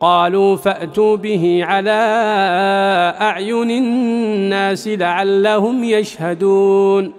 قالوا فأتوا به على أعين الناس لعلهم يشهدون